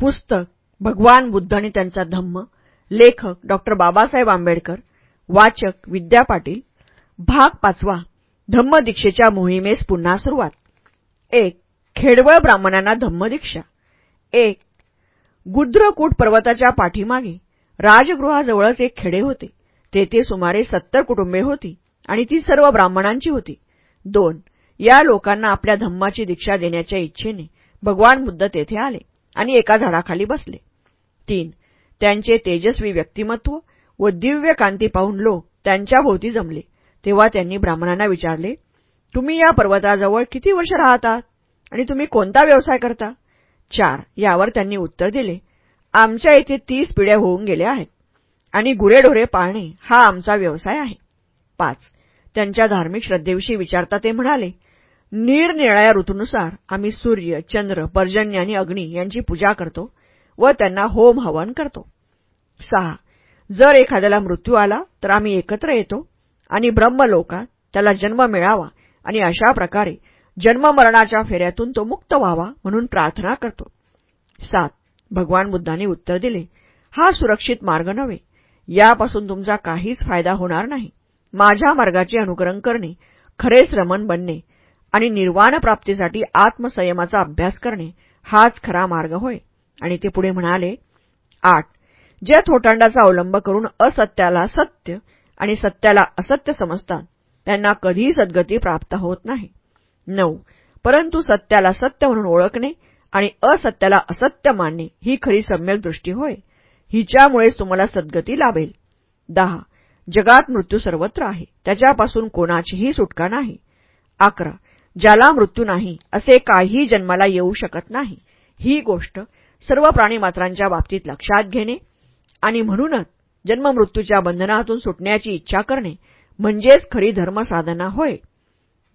पुस्तक भगवान बुद्ध आणि त्यांचा धम्म लेखक डॉक्टर बाबासाहेब आंबेडकर वाचक विद्या पाटील भाग पाचवा धम्मदीक्षेच्या मोहिमेस पुन्हा सुरुवात. एक खेडवळ ब्राह्मणांना धम्मदीक्षा. एक गुद्रकूट पर्वताच्या पाठीमागे राजगृहाजवळच एक खेडे होते. तेथे सुमारे सत्तर कुटुंबे होती आणि ती सर्व ब्राह्मणांची होती. दोन या लोकांना आपल्या धम्माची दीक्षा देण्याच्या इच्छेने भगवान बुद्ध तेथे आले. आणि एका झाडाखाली बसले. तीन त्यांचे तेजस्वी व्यक्तिमत्व व दिव्य कांती पाहून लोक त्यांच्या भोवती जमले. तेव्हा त्यांनी ब्राह्मणांना विचारले तुम्ही या पर्वताजवळ किती वर्ष राहतात आणि तुम्ही कोणता व्यवसाय करता? चार यावर त्यांनी उत्तर दिले आमच्या इथे तीस पिढ्या होऊन गेल्या आहेत आणि गुरेढोरे पाळणे हा आमचा व्यवसाय आहे. पाच त्यांच्या धार्मिक श्रद्धेविषयी विचारता ते म्हणाले निरनिराळ्या ऋतूनुसार आम्ही सूर्य चंद्र पर्जन्य आणि अग्नी यांची पूजा करतो व त्यांना होम हवन करतो. सहा. जर एखाद्याला मृत्यू आला तर आम्ही एकत्र येतो आणि ब्रह्मलोकात त्याला जन्म मिळावा आणि अशा प्रकारे जन्ममरणाच्या फेऱ्यातून तो मुक्त व्हावा म्हणून प्रार्थना करतो. सात. भगवान बुद्धाने उत्तर दिले हा सुरक्षित मार्ग नव्हे. यापासून तुमचा काहीच फायदा होणार नाही. माझ्या मार्गाचे अनुकरण करणे खरे श्रमण बनणे आणि निर्वाण प्राप्तीसाठी आत्मसंयमाचा अभ्यास करणे हाच खरा मार्ग होय. आणि ते पुढे म्हणाले आठ. ज्या थोटांडाचा अवलंब करून असत्याला सत्य आणि सत्याला असत्य समजतात त्यांना कधीही सद्गती प्राप्त होत नाही. नऊ. परंतु सत्याला सत्य म्हणून ओळखणे आणि असत्याला असत्य मानणे ही खरी सम्यक दृष्टी होय. हिच्यामुळेच तुम्हाला सद्गती लाभेल. दहा. जगात मृत्यू सर्वत्र आहे. त्याच्यापासून कोणाचीही सुटका नाही. अकरा. ज्याला मृत्यू नाही असे काही जन्माला येऊ शकत नाही. ही गोष्ट सर्व प्राणीमात्रांच्या बाबतीत लक्षात घेणे आणि म्हणूनच जन्ममृत्यूच्या बंधनातून सुटण्याची इच्छा करणे म्हणजेच खरी धर्मसाधना होय.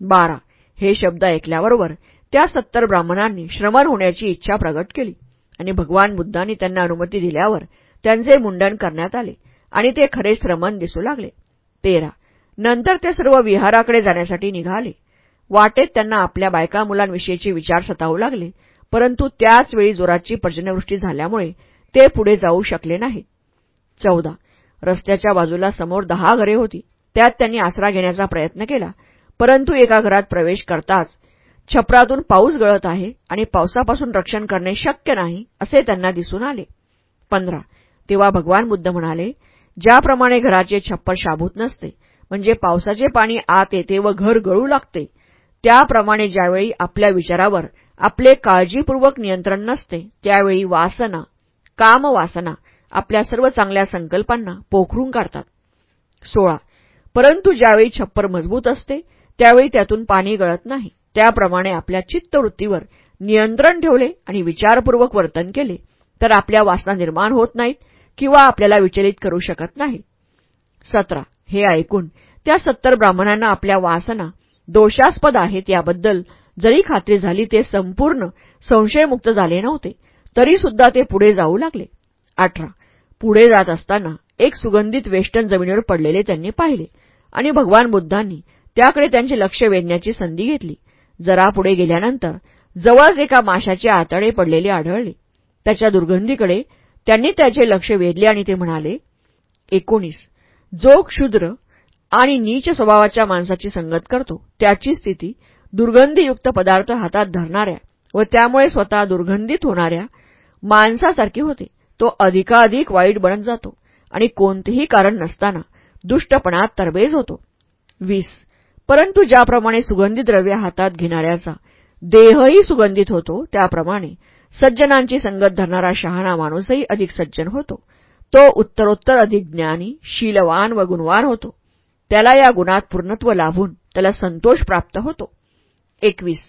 बारा. हे शब्द ऐकल्याबरोबर त्या सत्तर ब्राह्मणांनी श्रमण होण्याची इच्छा प्रगट केली आणि भगवान बुद्धांनी त्यांना अनुमती दिल्यावर त्यांचे मुंडन करण्यात आले आणि ते खरे श्रमण दिसू लागले. तेरा. नंतर ते सर्व विहाराकडे जाण्यासाठी निघाले. वाटेत त्यांना आपल्या बायका मुलांविषयीचे विचार सतावू लागले. परंतु त्याचवेळी जोराची पर्जन्यवृष्टी झाल्यामुळे ते पुढे जाऊ शकले नाहीत चौदा. रस्त्याच्या बाजूला समोर दहा घरे होती. त्यात त्यांनी आसरा घेण्याचा प्रयत्न केला. परंतु एका घरात प्रवेश करताच छपरातून पाऊस गळत आहे आणि पावसापासून रक्षण करणे शक्य नाही असे त्यांना दिसून आले. पंधरा. तेव्हा भगवान बुद्ध म्हणाले ज्याप्रमाणे घराचे छप्पर शाबूत नसते म्हणजे पावसाचे पाणी आत येते व घर गळू लागते त्याप्रमाणे ज्यावेळी आपल्या विचारावर आपले काळजीपूर्वक नियंत्रण नसते त्यावेळी वासना कामवासना आपल्या सर्व चांगल्या संकल्पांना पोखरून काढतात. सोळा. परंतु ज्यावेळी छप्पर मजबूत असते त्यावेळी त्यातून पाणी गळत नाही. त्याप्रमाणे आपल्या चित्तवृत्तीवर नियंत्रण ठेवले आणि विचारपूर्वक वर्तन केले तर आपल्या वासना निर्माण होत नाहीत किंवा आपल्याला विचलित करू शकत नाही सतरा. हे ऐकून त्या सत्तर ब्राह्मणांना आपल्या वासना दोषास्पद आहेत याबद्दल जरी खात्री झाली ते संपूर्ण संशयमुक्त झाले नव्हते तरीसुद्धा ते पुढे जाऊ लागले. अठरा. पुढे जात असताना एक सुगंधित वेष्टन जमिनीवर पडलेले त्यांनी पाहिले आणि भगवान बुद्धांनी त्याकडे त्यांचे लक्ष वेधण्याची संधी घेतली. जरा पुढे गेल्यानंतर जवळच एका माशाचे आतडे पडलेले आढळले. त्याच्या दुर्गंधीकडे त्यांनी त्याचे लक्ष वेधले आणि ते म्हणाले एकोणीस. जो क्षुद्र आणि नीच स्वभावाच्या माणसाची संगत करतो. त्याची स्थिती दुर्गंधीयुक्त पदार्थ हातात धरणाऱ्या व त्यामुळे स्वतः दुर्गंधित होणाऱ्या माणसासारखी होते. तो अधिकाधिक वाईट बनत जातो आणि कोणतेही कारण नसताना दुष्टपणात तरबेज होतो. वीस. परंतु ज्याप्रमाणे सुगंधी द्रव्य हातात घेणाऱ्याचा देहही सुगंधित होतो त्याप्रमाणे सज्जनांची संगत धरणारा शहाणा माणूसही अधिक सज्जन होतो. तो उत्तरोत्तर अधिक ज्ञानी शीलवान व गुणवान होतो. त्याला या गुणात पूर्णत्व लाभून त्याला संतोष प्राप्त होतो. एकवीस.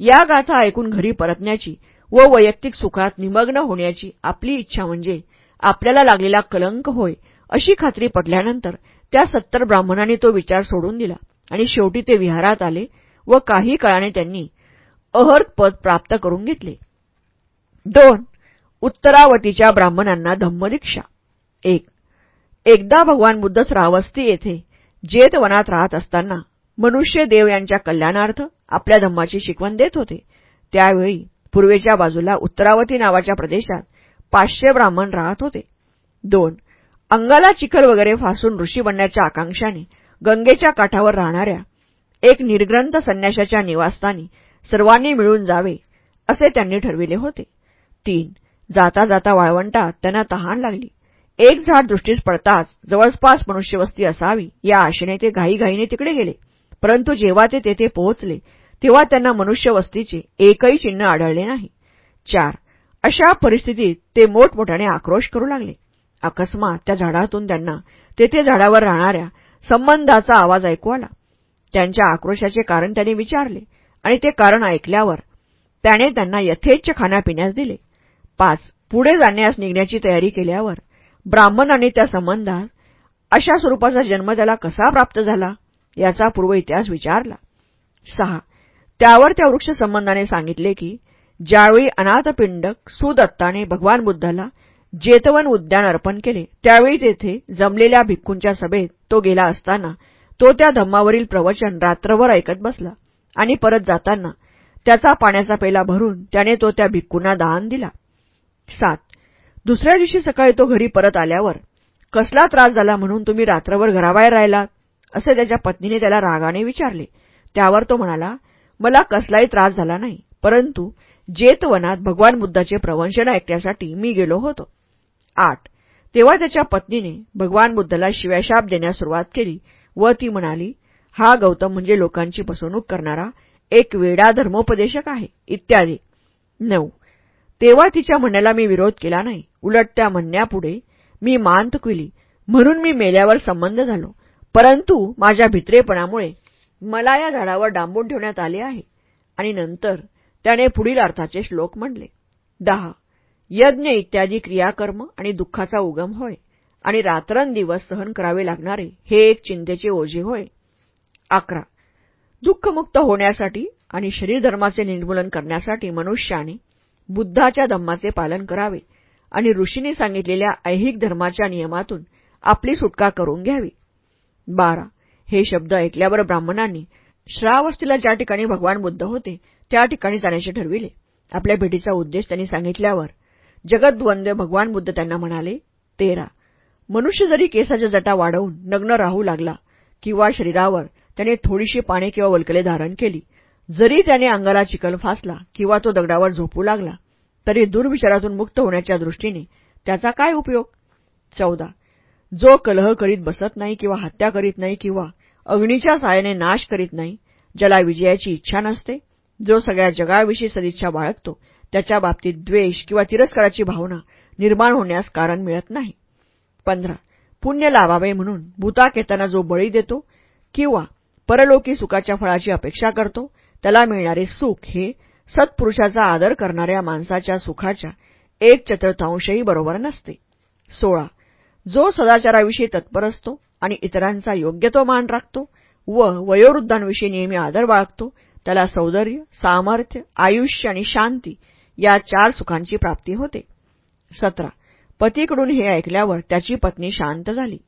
या गाथा ऐकून घरी परतण्याची व वैयक्तिक सुखात निमग्न होण्याची आपली इच्छा म्हणजे आपल्याला लागलेला कलंक होय अशी खात्री पटल्यानंतर त्या सत्तर ब्राह्मणांनी तो विचार सोडून दिला आणि शेवटी ते विहारात आले व काही काळाने त्यांनी अहर्त पद प्राप्त करून घेतले. दोन. उत्तरावतीच्या ब्राह्मणांना धम्मदीक्षा. एक. एकदा भगवान बुद्ध श्रावस्ती येथे जेत वनात राहत असताना मनुष्य देव यांच्या कल्याणार्थ आपल्या धम्माची शिकवण देत होते. त्यावेळी पूर्वेच्या बाजूला उत्तरावती नावाच्या प्रदेशात पाचशे ब्राह्मण राहत होते. दोन अंगाला चिखल वगैरे फासून ऋषी बनण्याच्या आकांक्षाने गंगेच्या काठावर राहणाऱ्या एक निर्ग्रंथ संन्याशाच्या निवासस्थानी सर्वांनी मिळून जावे असे त्यांनी ठरविले होते. तीन जाता जाता वाळवंटात त्यांना तहान लागली. एक झाड दृष्टीस पडताच जवळपास मनुष्यवस्ती असावी या आशेने ते घाईघाईने तिकडे गेले. परंतु जेव्हा ते तेथे पोहोचले तेव्हा त्यांना मनुष्यवस्तीचे एकही चिन्ह आढळले नाही. चार. अशा परिस्थितीत ते मोठमोठ्याने आक्रोश करू लागले. अकस्मात त्या झाडातून त्यांना तेथे झाडावर राहणाऱ्या संबंधाचा आवाज ऐकू आला. त्यांच्या आक्रोशाचे कारण त्यांनी विचारले आणि ते कारण ऐकल्यावर त्याने त्यांना यथेच्छ खाण्यापिण्यास दिले. पाच. पुढे जाण्यास निघण्याची तयारी केल्यावर ब्राह्मण आणि त्या संबंधात अशा स्वरूपाचा जन्म त्याला कसा प्राप्त झाला याचा पूर्व इतिहास विचारला. सहा. त्यावर त्या वृक्ष संबंधाने सांगितले की ज्यावेळी अनाथपिंडक सुदत्ताने भगवान बुद्धाला जेतवन उद्यान अर्पण केले त्यावेळी तेथे जमलेल्या भिक्खूंच्या सभेत तो गेला असताना तो त्या धम्मावरील प्रवचन रात्रभर ऐकत बसला आणि परत जाताना त्याचा पाण्याचा पेला भरून त्याने तो त्या भिक्खूंना दान दिला. सात. दुसऱ्या दिवशी सकाळी तो घरी परत आल्यावर कसला त्रास झाला म्हणून तुम्ही रात्रभर घराबाहेर राहिलात? असे त्याच्या पत्नीने त्याला रागाने विचारले. त्यावर तो म्हणाला मला कसलाही त्रास झाला नाही परंतु जेतवनात भगवान बुद्धाचे प्रवंचन ऐकण्यासाठी मी गेलो होतो. आठ. तेव्हा त्याच्या पत्नीने भगवान बुद्धाला शिव्याशाप देण्यास सुरुवात केली व ती म्हणाली हा गौतम म्हणजे लोकांची फसवणूक करणारा एक वेडा धर्मोपदेशक आहे. इत्यादी. नऊ. तेव्हा तिच्या म्हणण्याला मी विरोध केला नाही. उलट त्या म्हणण्यापुढे मी मान तुकविली म्हणून मी मेल्यावर संबंध झालो परंतु माझ्या भित्रेपणामुळे मला या झाडावर डांबून ठेवण्यात आले आहे. आणि नंतर त्याने पुढील अर्थाचे श्लोक म्हणले. दहा. यज्ञ इत्यादी क्रियाकर्म आणि दुःखाचा उगम होय. आणि रात्रंदिवस सहन करावे लागणारे हे एक चिंतेचे ओझे होय. अकरा. दुःखमुक्त होण्यासाठी आणि शरीरधर्माचे निर्मूलन करण्यासाठी मनुष्याने बुद्धाच्या धम्माचे पालन करावे आणि ऋषींनी सांगितलेल्या ऐहिक धर्माच्या नियमातून आपली सुटका करून घ्यावी. बारा. हे शब्द ऐकल्यावर ब्राह्मणांनी श्रावस्तीला ज्या ठिकाणी भगवान बुद्ध होते त्या ठिकाणी जाण्याचे ठरविले. आपल्या भेटीचा उद्देश त्यांनी सांगितल्यावर जगद्वंद्वे भगवान बुद्ध त्यांना म्हणाले तेरा. मनुष्य जरी केसाच्या जटा वाढवून नग्न राहू लागला किंवा शरीरावर त्याने थोडीशी पाणी किंवा वल्कले धारण केली जरी त्याने अंगाला चिकल फासला किंवा तो दगडावर झोपू लागला तरी दुर्विचारातून मुक्त होण्याच्या दृष्टीने त्याचा काय उपयोग? चौदा. जो कलह करीत बसत नाही किंवा हत्या करीत नाही किंवा अग्नीच्या सायाने नाश करीत नाही ज्याला विजयाची इच्छा नसते जो सगळ्या जगाविषयी सदिच्छा बाळगतो त्याच्या बाबतीत द्वेष किंवा तिरस्काराची भावना निर्माण होण्यास कारण मिळत नाही. पंधरा. पुण्य लावावे म्हणून भूताक येताना जो बळी देतो किंवा परलोकी सुखाच्या फळाची अपेक्षा करतो त्याला मिळणारे सुख हे सत्पुरुषाचा आदर करणाऱ्या माणसाच्या सुखाच्या एक चतुर्थांशही बरोबर नसते. सोळा. जो सदाचाराविषयी तत्पर असतो आणि इतरांचा योग्य तो मान राखतो व वयोवृद्धांविषयी नेहमी आदर बाळगतो त्याला सौंदर्य सामर्थ्य आयुष्य आणि शांती या चार सुखांची प्राप्ती होते. सतरा. पतीकडून हे ऐकल्यावर त्याची पत्नी शांत झाली.